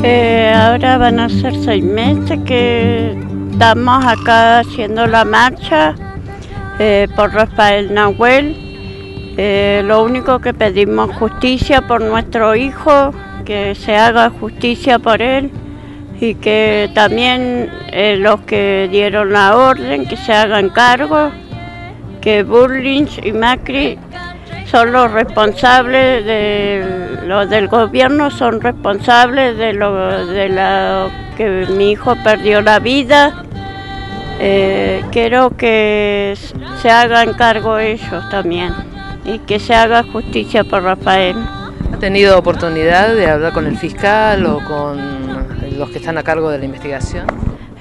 ahora van a ser seis meses que estamos acá haciendo la marcha eh, por Rafael Nahuel. Eh, lo único que pedimos justicia por nuestro hijo, que se haga justicia por él y que también eh, los que dieron la orden que se hagan cargo, que Burlins y Macri son los responsables de los del gobierno, son responsables de lo, de lo que mi hijo perdió la vida. Eh, quiero que se hagan cargo ellos también y que se haga justicia por Rafael. ¿Ha tenido oportunidad de hablar con el fiscal o con los que están a cargo de la investigación?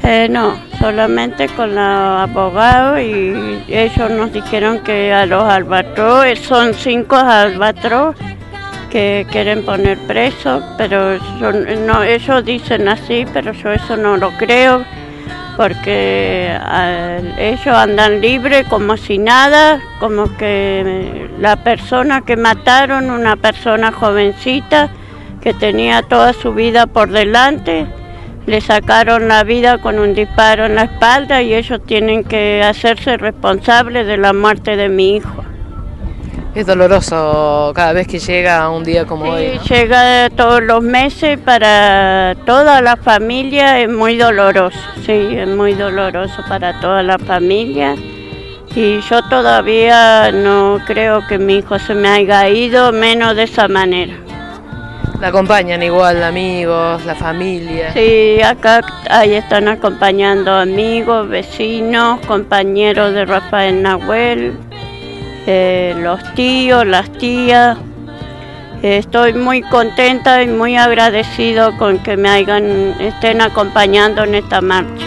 Eh, no, solamente con los abogados y ellos nos dijeron que a los albatros, eh, son cinco albatros que quieren poner presos, pero no, ellos dicen así, pero yo eso no lo creo, porque ellos andan libres como si nada, como que la persona que mataron, una persona jovencita que tenía toda su vida por delante, le sacaron la vida con un disparo en la espalda y ellos tienen que hacerse responsables de la muerte de mi hijo. Es doloroso cada vez que llega un día como hoy. Llega todos los meses para toda la familia, es muy doloroso, sí, es muy doloroso para toda la familia. Y yo todavía no creo que mi hijo se me haya ido, menos de esa manera. La acompañan igual amigos, la familia. Sí, acá ahí están acompañando amigos, vecinos, compañeros de Rafael Nahuel, eh, los tíos, las tías. estoy muy contenta y muy agradecido con que me hayan, estén acompañando en esta marcha.